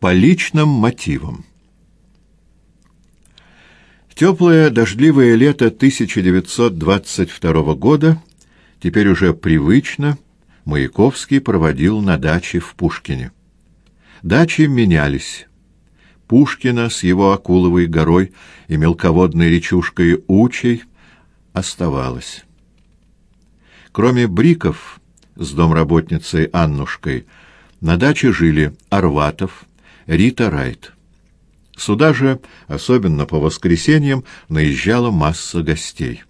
По личным мотивам. Теплое дождливое лето 1922 года теперь уже привычно Маяковский проводил на даче в Пушкине. Дачи менялись. Пушкина с его Акуловой горой и мелководной речушкой Учей оставалась. Кроме Бриков с домработницей Аннушкой, на даче жили Арватов, Рита Райт. Сюда же, особенно по воскресеньям, наезжала масса гостей.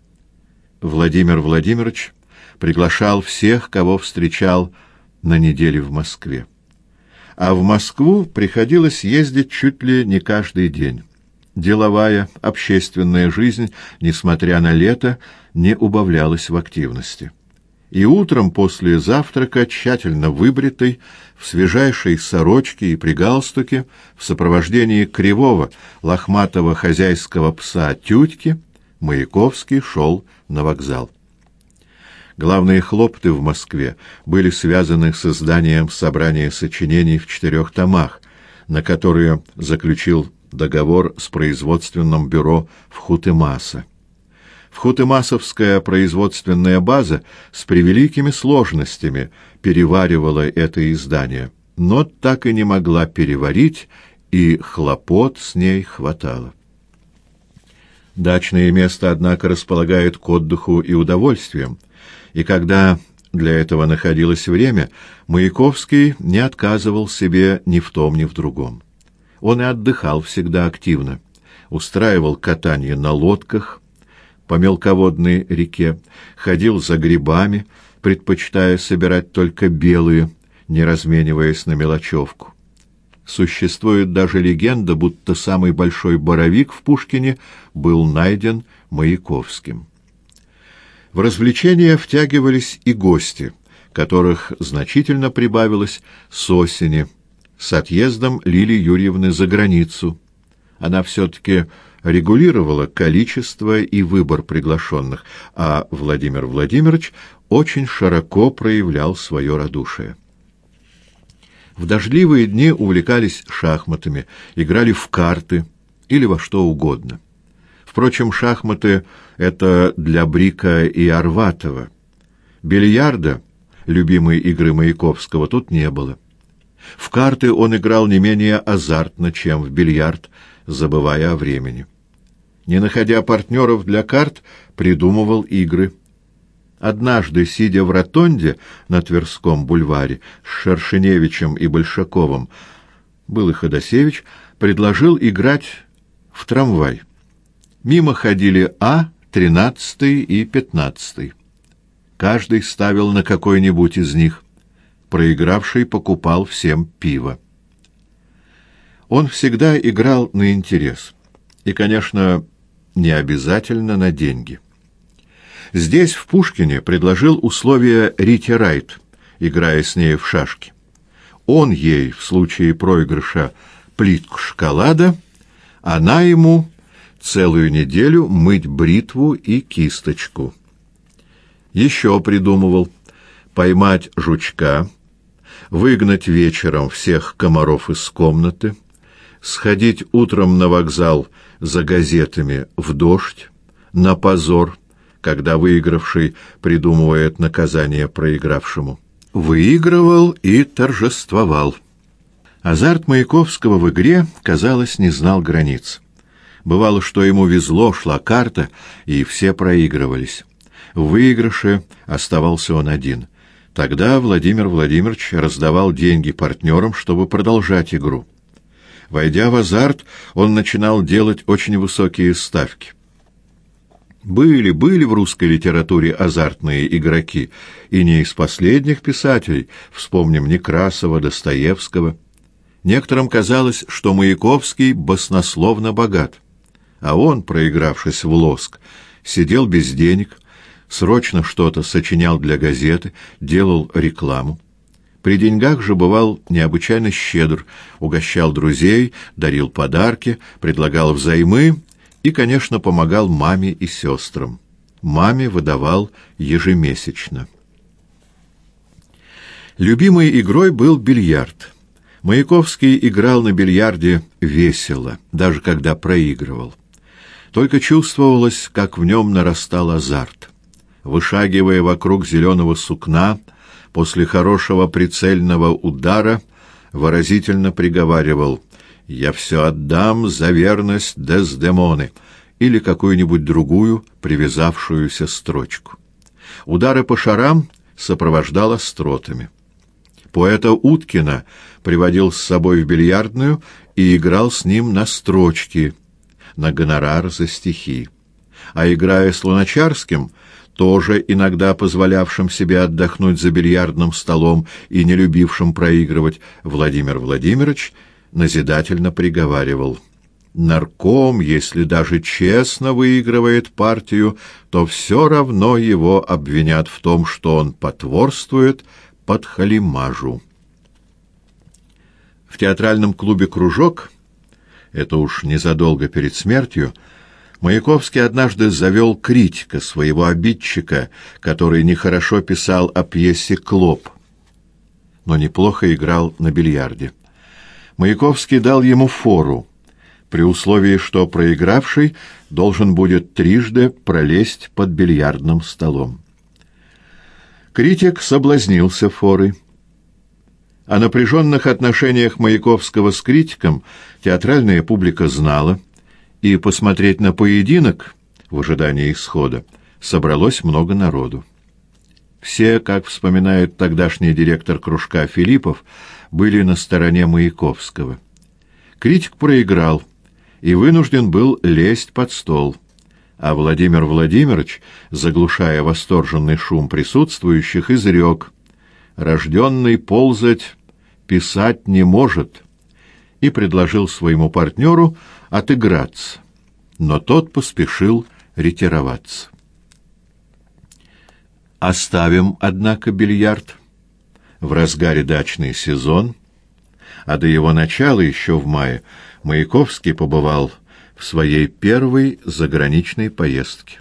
Владимир Владимирович приглашал всех, кого встречал на неделе в Москве. А в Москву приходилось ездить чуть ли не каждый день. Деловая, общественная жизнь, несмотря на лето, не убавлялась в активности и утром после завтрака, тщательно выбритый, в свежайшей сорочке и при галстуке, в сопровождении кривого, лохматого хозяйского пса Тютьки, Маяковский шел на вокзал. Главные хлопоты в Москве были связаны с изданием собрания сочинений в четырех томах, на которые заключил договор с производственным бюро в Хутемаса. Вхутымасовская производственная база с превеликими сложностями переваривала это издание, но так и не могла переварить, и хлопот с ней хватало. Дачное место, однако, располагает к отдыху и удовольствиям, и когда для этого находилось время, Маяковский не отказывал себе ни в том, ни в другом. Он и отдыхал всегда активно, устраивал катание на лодках, по мелководной реке, ходил за грибами, предпочитая собирать только белые, не размениваясь на мелочевку. Существует даже легенда, будто самый большой боровик в Пушкине был найден Маяковским. В развлечения втягивались и гости, которых значительно прибавилось с осени, с отъездом Лили Юрьевны за границу. Она все-таки регулировала количество и выбор приглашенных, а Владимир Владимирович очень широко проявлял свое радушие. В дождливые дни увлекались шахматами, играли в карты или во что угодно. Впрочем, шахматы — это для Брика и Арватова. Бильярда, любимой игры Маяковского, тут не было. В карты он играл не менее азартно, чем в бильярд, забывая о времени. Не находя партнеров для карт, придумывал игры. Однажды, сидя в ротонде на Тверском бульваре с Шершеневичем и Большаковым, был и Ходосевич, предложил играть в трамвай. Мимо ходили А, тринадцатый и пятнадцатый. Каждый ставил на какой-нибудь из них. Проигравший покупал всем пиво. Он всегда играл на интерес. И, конечно, не обязательно на деньги. Здесь, в Пушкине, предложил условия Рите Райт, играя с ней в шашки. Он ей, в случае проигрыша, плитку шоколада, она ему целую неделю мыть бритву и кисточку. Еще придумывал поймать жучка, выгнать вечером всех комаров из комнаты, сходить утром на вокзал за газетами в дождь, на позор, когда выигравший придумывает наказание проигравшему. Выигрывал и торжествовал. Азарт Маяковского в игре, казалось, не знал границ. Бывало, что ему везло, шла карта, и все проигрывались. В выигрыше оставался он один. Тогда Владимир Владимирович раздавал деньги партнерам, чтобы продолжать игру. Войдя в азарт, он начинал делать очень высокие ставки. Были, были в русской литературе азартные игроки, и не из последних писателей, вспомним Некрасова, Достоевского. Некоторым казалось, что Маяковский баснословно богат, а он, проигравшись в лоск, сидел без денег, срочно что-то сочинял для газеты, делал рекламу. При деньгах же бывал необычайно щедр, угощал друзей, дарил подарки, предлагал взаймы и, конечно, помогал маме и сестрам. Маме выдавал ежемесячно. Любимой игрой был бильярд. Маяковский играл на бильярде весело, даже когда проигрывал. Только чувствовалось, как в нем нарастал азарт. Вышагивая вокруг зеленого сукна, после хорошего прицельного удара выразительно приговаривал «Я все отдам за верность Дездемоны» или какую-нибудь другую привязавшуюся строчку. Удары по шарам сопровождал остротами. Поэта Уткина приводил с собой в бильярдную и играл с ним на строчки, на гонорар за стихи. А играя с Луначарским, тоже иногда позволявшим себе отдохнуть за бильярдным столом и не любившим проигрывать, Владимир Владимирович назидательно приговаривал «Нарком, если даже честно выигрывает партию, то все равно его обвинят в том, что он потворствует под халимажу». В театральном клубе «Кружок» это уж незадолго перед смертью, Маяковский однажды завел критика своего обидчика, который нехорошо писал о пьесе «Клоп», но неплохо играл на бильярде. Маяковский дал ему фору, при условии, что проигравший должен будет трижды пролезть под бильярдным столом. Критик соблазнился форой. О напряженных отношениях Маяковского с критиком театральная публика знала, и посмотреть на поединок в ожидании исхода собралось много народу. Все, как вспоминает тогдашний директор кружка Филиппов, были на стороне Маяковского. Критик проиграл и вынужден был лезть под стол, а Владимир Владимирович, заглушая восторженный шум присутствующих, изрек «Рожденный ползать писать не может, и предложил своему партнеру отыграться, но тот поспешил ретироваться. Оставим, однако, бильярд. В разгаре дачный сезон, а до его начала, еще в мае, Маяковский побывал в своей первой заграничной поездке.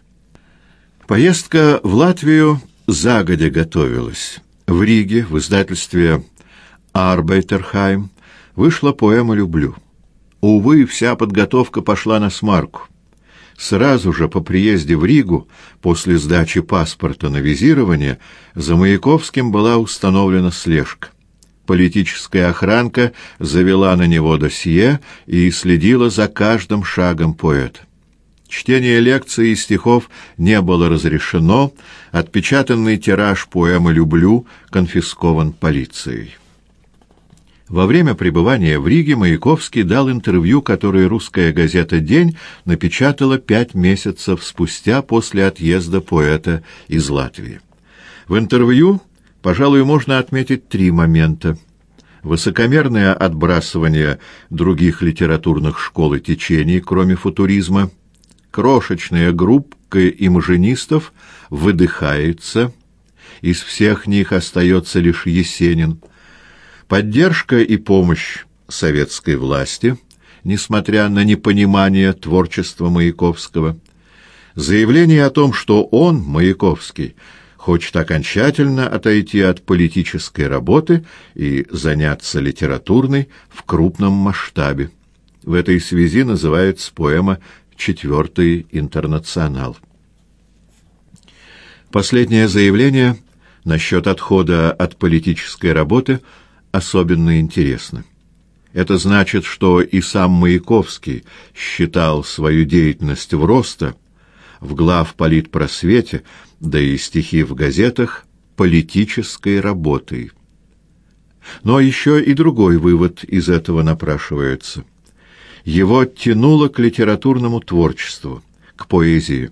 Поездка в Латвию загодя готовилась. В Риге, в издательстве Арбайтерхайм вышла поэма «Люблю». Увы, вся подготовка пошла на смарку. Сразу же по приезде в Ригу, после сдачи паспорта на визирование, за Маяковским была установлена слежка. Политическая охранка завела на него досье и следила за каждым шагом поэта. Чтение лекций и стихов не было разрешено, отпечатанный тираж поэмы «Люблю» конфискован полицией. Во время пребывания в Риге Маяковский дал интервью, которое русская газета «День» напечатала пять месяцев спустя после отъезда поэта из Латвии. В интервью, пожалуй, можно отметить три момента. Высокомерное отбрасывание других литературных школ и течений, кроме футуризма, крошечная группка имажинистов выдыхается, из всех них остается лишь Есенин – Поддержка и помощь советской власти, несмотря на непонимание творчества Маяковского, заявление о том, что он, Маяковский, хочет окончательно отойти от политической работы и заняться литературной в крупном масштабе. В этой связи называется поэма «Четвертый интернационал». Последнее заявление насчет отхода от политической работы – особенно интересны. Это значит, что и сам Маяковский считал свою деятельность в роста, в глав политпросвете, да и стихи в газетах политической работой. Но еще и другой вывод из этого напрашивается. Его тянуло к литературному творчеству, к поэзии.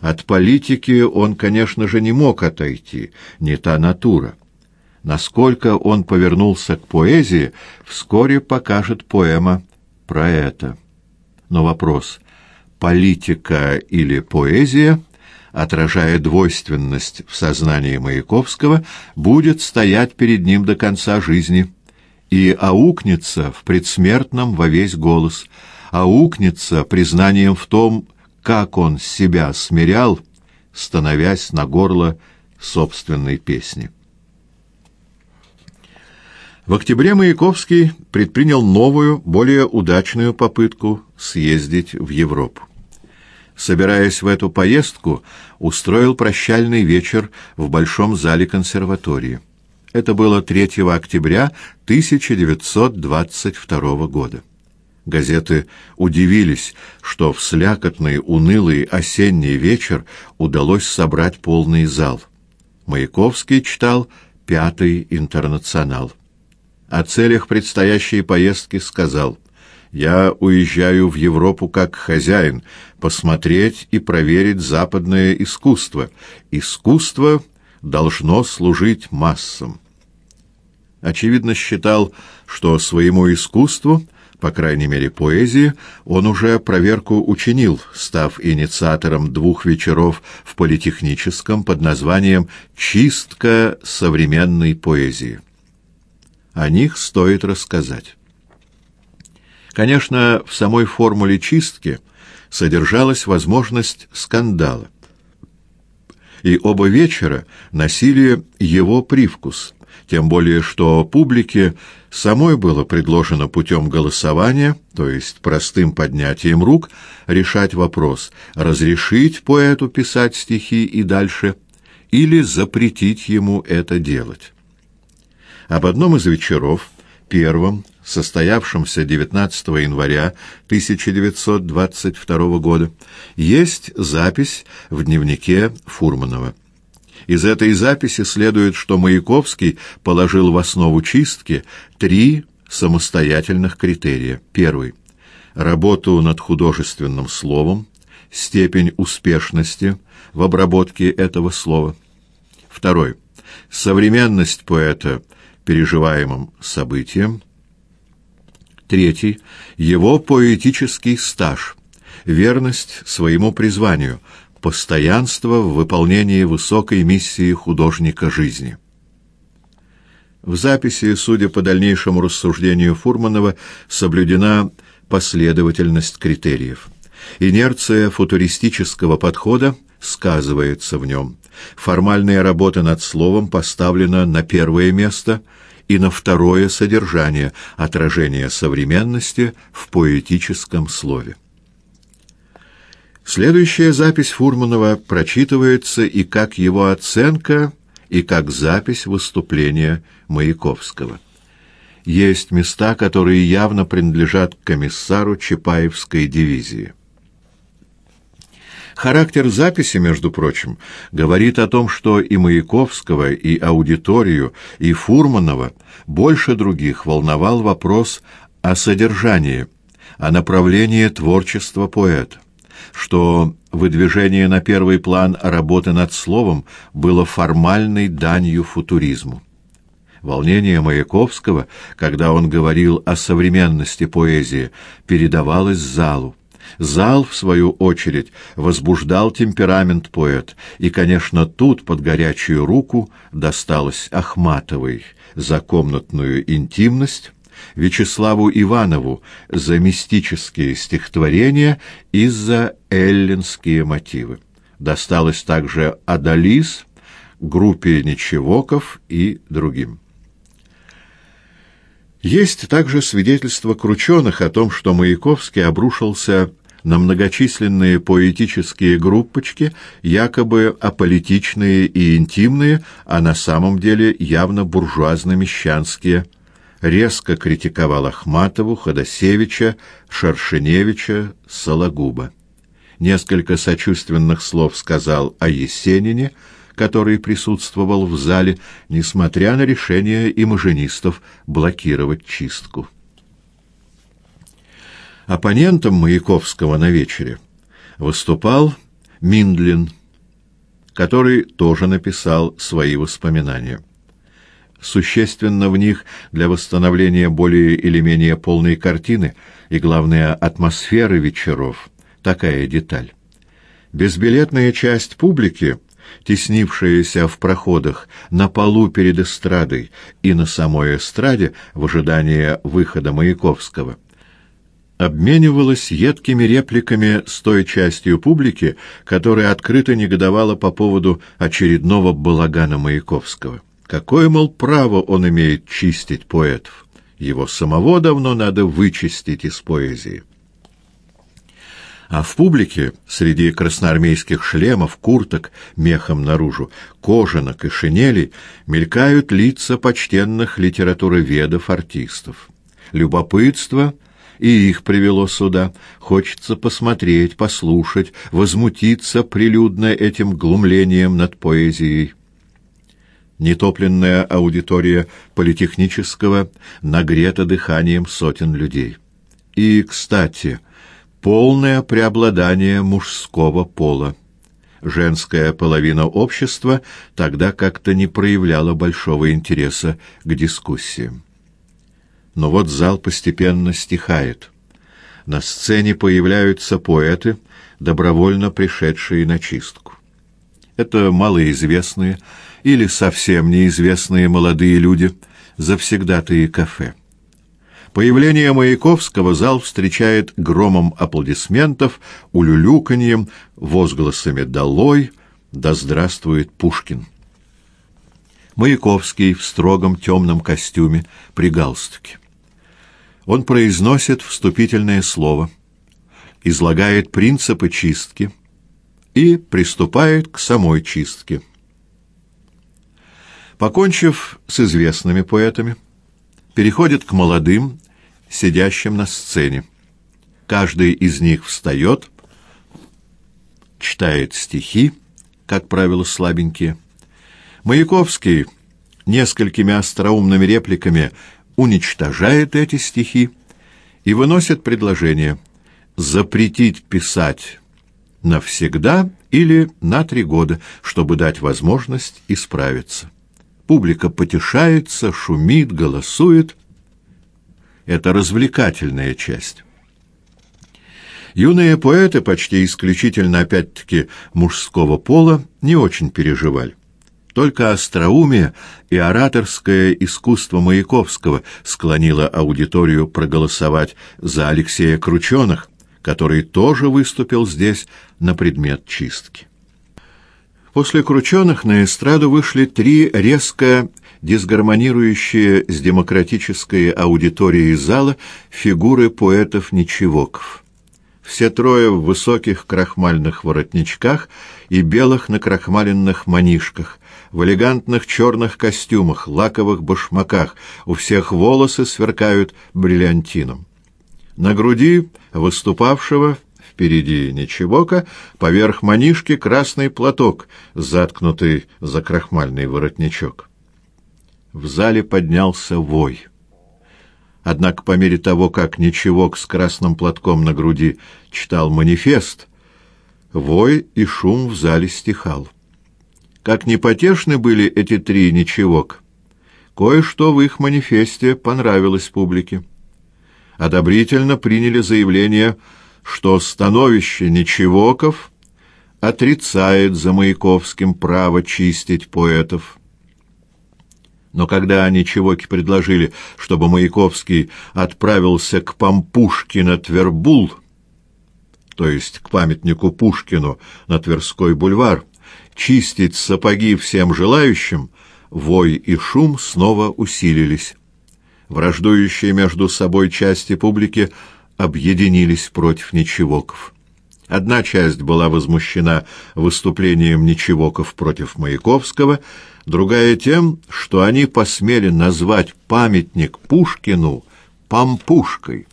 От политики он, конечно же, не мог отойти, не та натура. Насколько он повернулся к поэзии, вскоре покажет поэма про это. Но вопрос «политика или поэзия?» отражая двойственность в сознании Маяковского, будет стоять перед ним до конца жизни и аукнется в предсмертном во весь голос, аукнется признанием в том, как он себя смирял, становясь на горло собственной песни. В октябре Маяковский предпринял новую, более удачную попытку съездить в Европу. Собираясь в эту поездку, устроил прощальный вечер в Большом зале консерватории. Это было 3 октября 1922 года. Газеты удивились, что в слякотный, унылый осенний вечер удалось собрать полный зал. Маяковский читал «Пятый интернационал». О целях предстоящей поездки сказал «Я уезжаю в Европу как хозяин, посмотреть и проверить западное искусство. Искусство должно служить массам». Очевидно, считал, что своему искусству – по крайней мере поэзии, он уже проверку учинил, став инициатором двух вечеров в политехническом под названием «Чистка современной поэзии». О них стоит рассказать. Конечно, в самой формуле чистки содержалась возможность скандала. И оба вечера носили его привкус – тем более что публике самой было предложено путем голосования, то есть простым поднятием рук, решать вопрос, разрешить поэту писать стихи и дальше, или запретить ему это делать. Об одном из вечеров, первом, состоявшемся 19 января 1922 года, есть запись в дневнике Фурманова. Из этой записи следует, что Маяковский положил в основу чистки три самостоятельных критерия. Первый — работу над художественным словом, степень успешности в обработке этого слова. Второй — современность поэта переживаемым событием. Третий — его поэтический стаж, верность своему призванию, постоянство в выполнении высокой миссии художника жизни. В записи, судя по дальнейшему рассуждению Фурманова, соблюдена последовательность критериев. Инерция футуристического подхода сказывается в нем. Формальная работа над словом поставлена на первое место и на второе содержание, отражение современности в поэтическом слове. Следующая запись Фурманова прочитывается и как его оценка, и как запись выступления Маяковского. Есть места, которые явно принадлежат комиссару Чапаевской дивизии. Характер записи, между прочим, говорит о том, что и Маяковского, и аудиторию, и Фурманова больше других волновал вопрос о содержании, о направлении творчества поэта что выдвижение на первый план работы над словом было формальной данью футуризму. Волнение Маяковского, когда он говорил о современности поэзии, передавалось залу. Зал, в свою очередь, возбуждал темперамент поэт, и, конечно, тут под горячую руку досталось Ахматовой за комнатную интимность, Вячеславу Иванову за мистические стихотворения и за эллинские мотивы. Досталось также Адалис, группе Ничевоков и другим. Есть также свидетельства крученых о том, что Маяковский обрушился на многочисленные поэтические группочки, якобы аполитичные и интимные, а на самом деле явно буржуазно-мещанские резко критиковал Ахматову, Ходосевича, Шершеневича, Сологуба. Несколько сочувственных слов сказал о Есенине, который присутствовал в зале, несмотря на решение имажинистов блокировать чистку. Оппонентом Маяковского на вечере выступал Миндлин, который тоже написал свои воспоминания. Существенно в них для восстановления более или менее полной картины и, главное, атмосферы вечеров такая деталь. Безбилетная часть публики, теснившаяся в проходах на полу перед эстрадой и на самой эстраде в ожидании выхода Маяковского, обменивалась едкими репликами с той частью публики, которая открыто негодовала по поводу очередного балагана Маяковского. Какое, мол, право он имеет чистить поэтов? Его самого давно надо вычистить из поэзии. А в публике, среди красноармейских шлемов, курток, мехом наружу, кожанок и шинелей, мелькают лица почтенных литературоведов, артистов. Любопытство и их привело сюда. Хочется посмотреть, послушать, возмутиться прилюдно этим глумлением над поэзией. Нетопленная аудитория политехнического нагрета дыханием сотен людей. И, кстати, полное преобладание мужского пола. Женская половина общества тогда как-то не проявляла большого интереса к дискуссиям. Но вот зал постепенно стихает. На сцене появляются поэты, добровольно пришедшие на чистку. Это малоизвестные или совсем неизвестные молодые люди, завсегдатые кафе. Появление Маяковского зал встречает громом аплодисментов, улюлюканьем, возгласами «Долой!», «Да здравствует Пушкин!». Маяковский в строгом темном костюме при галстуке. Он произносит вступительное слово, излагает принципы чистки и приступает к самой чистке. Покончив с известными поэтами, переходит к молодым, сидящим на сцене. Каждый из них встает, читает стихи, как правило, слабенькие. Маяковский несколькими остроумными репликами уничтожает эти стихи и выносит предложение запретить писать навсегда или на три года, чтобы дать возможность исправиться. Публика потешается, шумит, голосует. Это развлекательная часть. Юные поэты, почти исключительно опять-таки мужского пола, не очень переживали. Только остроумие и ораторское искусство Маяковского склонило аудиторию проголосовать за Алексея Крученых, который тоже выступил здесь на предмет чистки. После Крученых на эстраду вышли три резко дисгармонирующие с демократической аудиторией зала фигуры поэтов-ничевоков. Все трое в высоких крахмальных воротничках и белых накрахмаленных манишках, в элегантных черных костюмах, лаковых башмаках, у всех волосы сверкают бриллиантином. На груди выступавшего Впереди ничегока, поверх манишки красный платок, заткнутый за крахмальный воротничок. В зале поднялся вой. Однако по мере того, как ничегок с красным платком на груди читал манифест, вой и шум в зале стихал. Как непотешны были эти три ничегок, кое-что в их манифесте понравилось публике. Одобрительно приняли заявление что становище Ничевоков отрицает за Маяковским право чистить поэтов. Но когда Ничевоки предложили, чтобы Маяковский отправился к Пампушке на Твербул, то есть к памятнику Пушкину на Тверской бульвар, чистить сапоги всем желающим, вой и шум снова усилились. Враждующие между собой части публики – объединились против Ничевоков. Одна часть была возмущена выступлением Ничевоков против Маяковского, другая тем, что они посмели назвать памятник Пушкину «пампушкой».